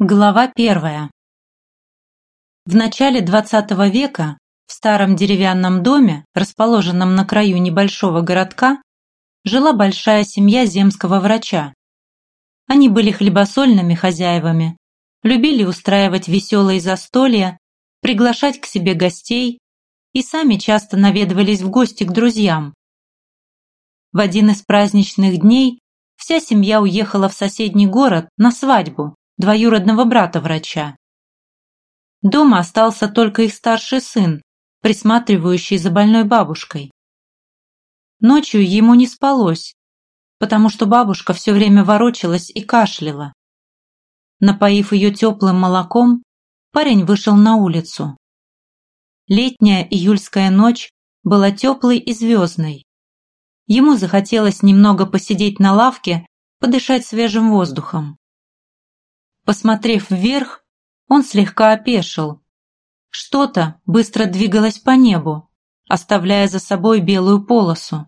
Глава первая. В начале XX века в старом деревянном доме, расположенном на краю небольшого городка, жила большая семья земского врача. Они были хлебосольными хозяевами, любили устраивать веселые застолья, приглашать к себе гостей и сами часто наведывались в гости к друзьям. В один из праздничных дней вся семья уехала в соседний город на свадьбу двоюродного брата врача. Дома остался только их старший сын, присматривающий за больной бабушкой. Ночью ему не спалось, потому что бабушка все время ворочалась и кашляла. Напоив ее теплым молоком, парень вышел на улицу. Летняя июльская ночь была теплой и звездной. Ему захотелось немного посидеть на лавке, подышать свежим воздухом. Посмотрев вверх, он слегка опешил. Что-то быстро двигалось по небу, оставляя за собой белую полосу.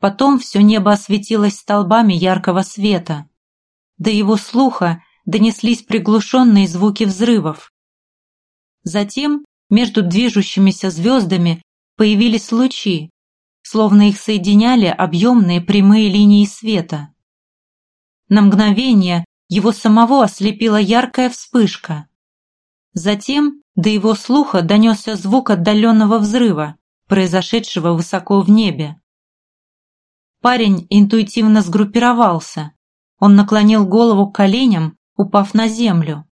Потом все небо осветилось столбами яркого света. До его слуха донеслись приглушенные звуки взрывов. Затем между движущимися звездами появились лучи, словно их соединяли объемные прямые линии света. На мгновение его самого ослепила яркая вспышка. Затем до его слуха донесся звук отдаленного взрыва, произошедшего высоко в небе. Парень интуитивно сгруппировался. Он наклонил голову к коленям, упав на землю,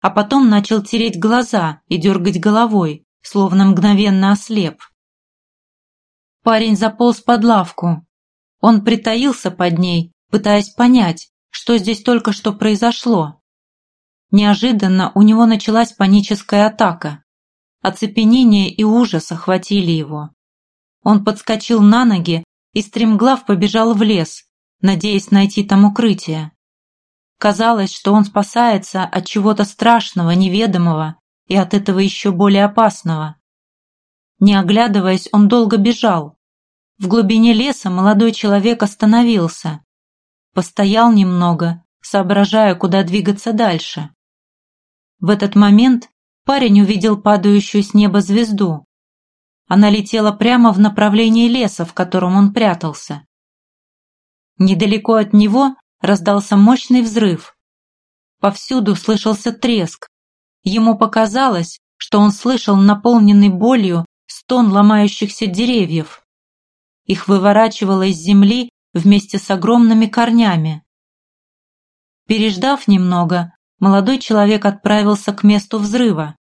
а потом начал тереть глаза и дергать головой, словно мгновенно ослеп. Парень заполз под лавку. Он притаился под ней, пытаясь понять, что здесь только что произошло. Неожиданно у него началась паническая атака. Оцепенение и ужас охватили его. Он подскочил на ноги и стремглав побежал в лес, надеясь найти там укрытие. Казалось, что он спасается от чего-то страшного, неведомого и от этого еще более опасного. Не оглядываясь, он долго бежал. В глубине леса молодой человек остановился, Постоял немного, соображая, куда двигаться дальше. В этот момент парень увидел падающую с неба звезду. Она летела прямо в направлении леса, в котором он прятался. Недалеко от него раздался мощный взрыв. Повсюду слышался треск. Ему показалось, что он слышал наполненный болью стон ломающихся деревьев. Их выворачивало из земли вместе с огромными корнями. Переждав немного, молодой человек отправился к месту взрыва.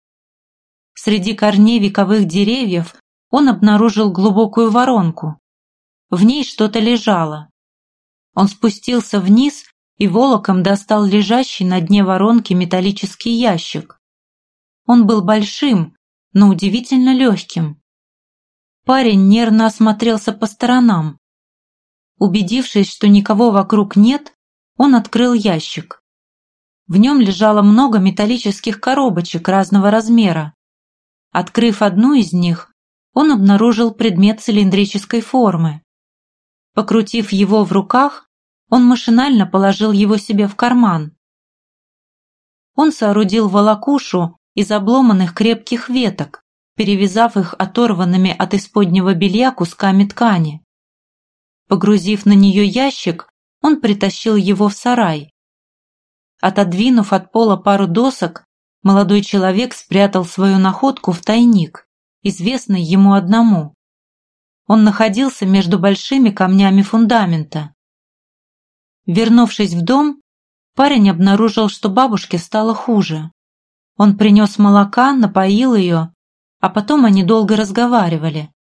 Среди корней вековых деревьев он обнаружил глубокую воронку. В ней что-то лежало. Он спустился вниз и волоком достал лежащий на дне воронки металлический ящик. Он был большим, но удивительно легким. Парень нервно осмотрелся по сторонам. Убедившись, что никого вокруг нет, он открыл ящик. В нем лежало много металлических коробочек разного размера. Открыв одну из них, он обнаружил предмет цилиндрической формы. Покрутив его в руках, он машинально положил его себе в карман. Он соорудил волокушу из обломанных крепких веток, перевязав их оторванными от исподнего белья кусками ткани. Погрузив на нее ящик, он притащил его в сарай. Отодвинув от пола пару досок, молодой человек спрятал свою находку в тайник, известный ему одному. Он находился между большими камнями фундамента. Вернувшись в дом, парень обнаружил, что бабушке стало хуже. Он принес молока, напоил ее, а потом они долго разговаривали.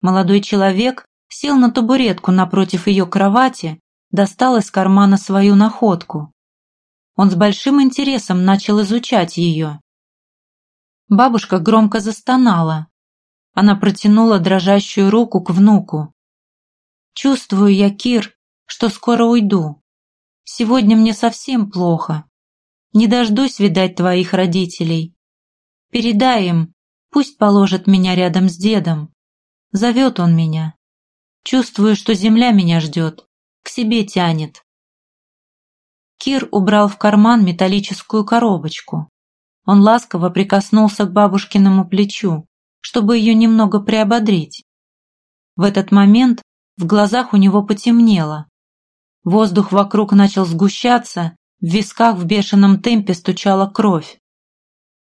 Молодой человек сел на табуретку напротив ее кровати, достал из кармана свою находку. Он с большим интересом начал изучать ее. Бабушка громко застонала. Она протянула дрожащую руку к внуку. «Чувствую я, Кир, что скоро уйду. Сегодня мне совсем плохо. Не дождусь видать твоих родителей. Передай им, пусть положат меня рядом с дедом. Зовет он меня. Чувствую, что земля меня ждет, к себе тянет. Кир убрал в карман металлическую коробочку. Он ласково прикоснулся к бабушкиному плечу, чтобы ее немного приободрить. В этот момент в глазах у него потемнело. Воздух вокруг начал сгущаться, в висках в бешеном темпе стучала кровь.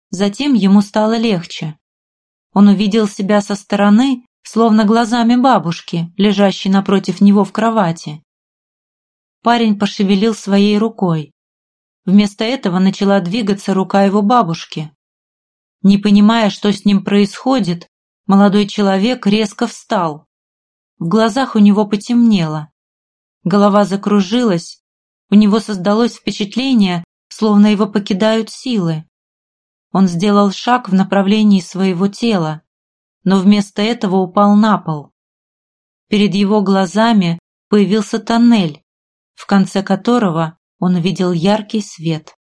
Затем ему стало легче. Он увидел себя со стороны, словно глазами бабушки, лежащей напротив него в кровати. Парень пошевелил своей рукой. Вместо этого начала двигаться рука его бабушки. Не понимая, что с ним происходит, молодой человек резко встал. В глазах у него потемнело. Голова закружилась, у него создалось впечатление, словно его покидают силы. Он сделал шаг в направлении своего тела, но вместо этого упал на пол. Перед его глазами появился тоннель, в конце которого он увидел яркий свет.